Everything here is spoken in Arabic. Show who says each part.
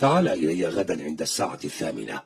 Speaker 1: تعال إلي غدا عند الساعة الثامنة.